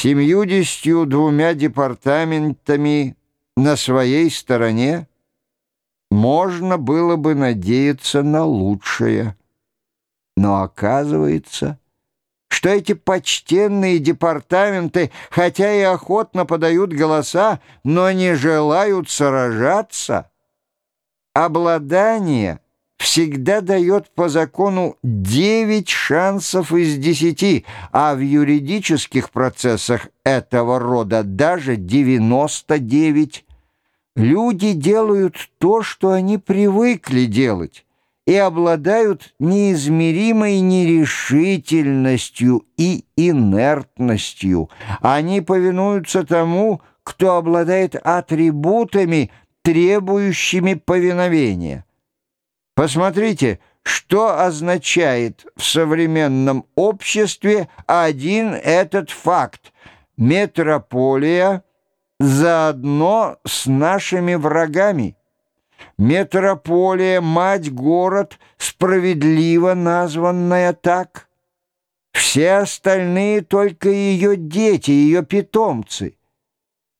семьюдесятью двумя департаментами на своей стороне можно было бы надеяться на лучшее. Но оказывается, что эти почтенные департаменты, хотя и охотно подают голоса, но не желают сражаться. Обладание — всегда дает по закону 9 шансов из 10, а в юридических процессах этого рода даже 99. Люди делают то, что они привыкли делать, и обладают неизмеримой нерешительностью и инертностью. Они повинуются тому, кто обладает атрибутами, требующими повиновения. Посмотрите, что означает в современном обществе один этот факт. Метрополия заодно с нашими врагами. Метрополия, мать-город, справедливо названная так. Все остальные только ее дети, ее питомцы.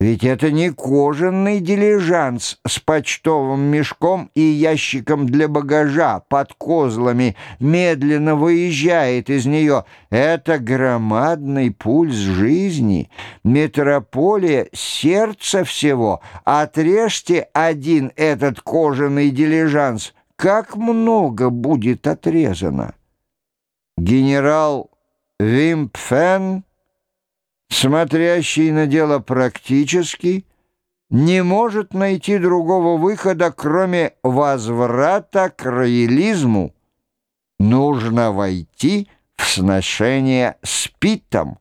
Ведь это не кожаный дилижанс с почтовым мешком и ящиком для багажа под козлами медленно выезжает из нее. Это громадный пульс жизни, метрополия сердца всего. Отрежьте один этот кожаный дилижанс, как много будет отрезано. Генерал Вимпфен смотрящий на дело практически, не может найти другого выхода, кроме возврата к роялизму. Нужно войти в сношение с Питом.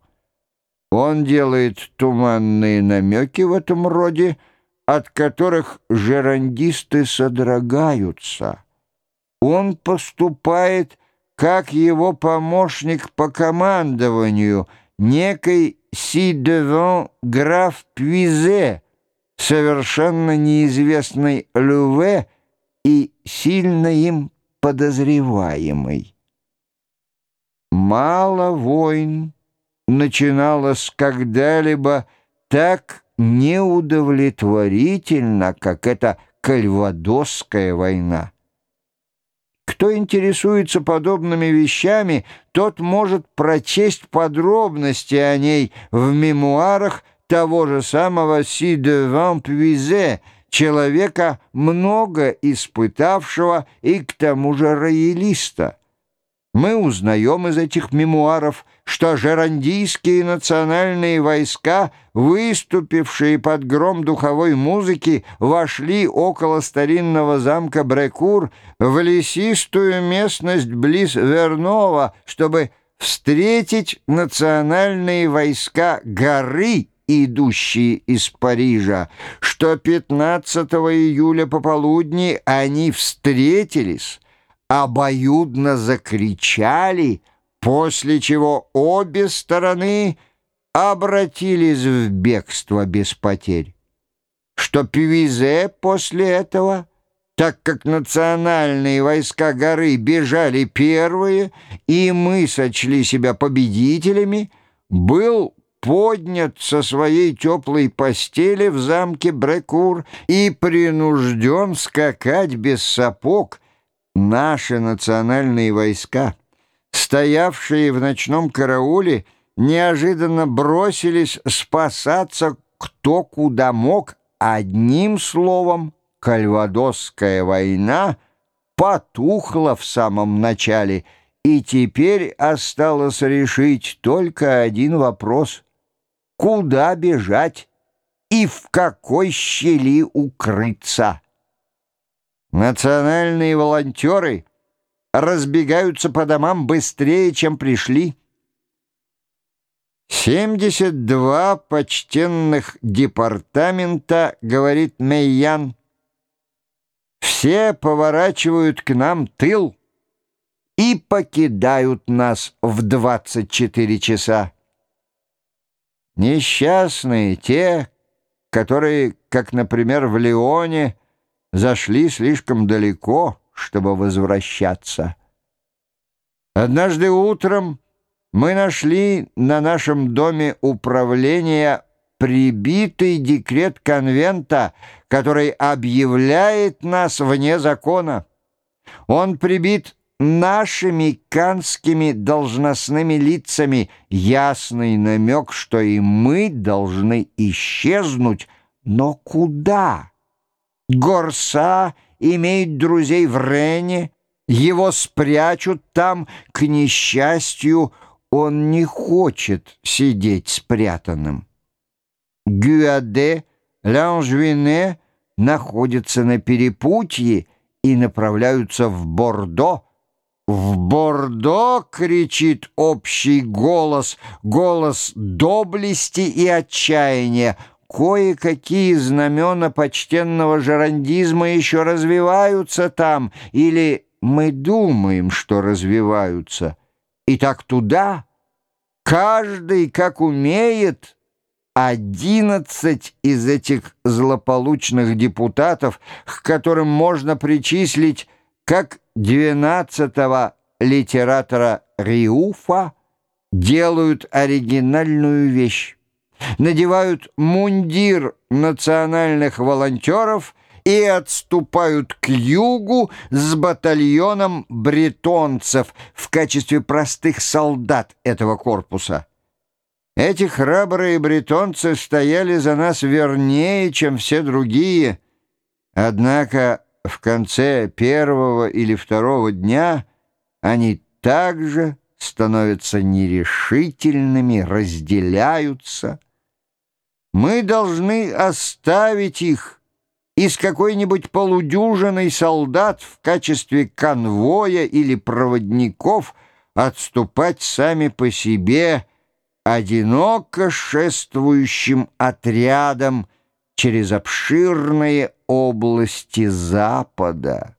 Он делает туманные намеки в этом роде, от которых жерандисты содрогаются. Он поступает как его помощник по командованию, некой си деван граф Пуизе, совершенно неизвестный Люве и сильно им подозреваемый. Мало войн начиналось когда-либо так неудовлетворительно, как эта Кальвадосская война. Кто интересуется подобными вещами, тот может прочесть подробности о ней в мемуарах того же самого Си де Ван Пуизе, человека, много испытавшего и к тому же роялиста. Мы узнаем из этих мемуаров, что жерандийские национальные войска, выступившие под гром духовой музыки, вошли около старинного замка Брекур в лесистую местность близ Вернова, чтобы встретить национальные войска горы, идущие из Парижа, что 15 июля пополудни они встретились, обоюдно закричали, после чего обе стороны обратились в бегство без потерь. Что Пивизе после этого, так как национальные войска горы бежали первые, и мы сочли себя победителями, был поднят со своей теплой постели в замке Брекур и принужден скакать без сапог — Наши национальные войска, стоявшие в ночном карауле, неожиданно бросились спасаться кто куда мог. Одним словом, Кальвадосская война потухла в самом начале, и теперь осталось решить только один вопрос — куда бежать и в какой щели укрыться. Национальные волонтеры разбегаются по домам быстрее, чем пришли. 72 почтенных департамента, говорит Мейян, все поворачивают к нам тыл и покидают нас в 24 часа. Несчастные те, которые, как, например, в Лионе, зашли слишком далеко, чтобы возвращаться. Однажды утром мы нашли на нашем доме управления прибитый декрет конвента, который объявляет нас вне закона. Он прибит нашими канскими должностными лицами ясный намек, что и мы должны исчезнуть, но куда? Горса имеет друзей в Рене, его спрячут там, к несчастью, он не хочет сидеть спрятанным. Гюаде, Ланжвине находятся на перепутье и направляются в Бордо. В Бордо кричит общий голос, голос доблести и отчаяния. Кое-какие знамена почтенного жерандизма еще развиваются там, или мы думаем, что развиваются. И так туда каждый, как умеет, Одиннадцать из этих злополучных депутатов, к которым можно причислить как двенадцатого литератора Риуфа, делают оригинальную вещь. Надевают мундир национальных волонтеров и отступают к югу с батальоном бретонцев в качестве простых солдат этого корпуса. Эти храбрые бретонцы стояли за нас вернее, чем все другие. Однако в конце первого или второго дня они также становятся нерешительными, разделяются. Мы должны оставить их из какой-нибудь полудюжиной солдат в качестве конвоя или проводников отступать сами по себе – одиноко шествующим отрядом через обширные области Запада.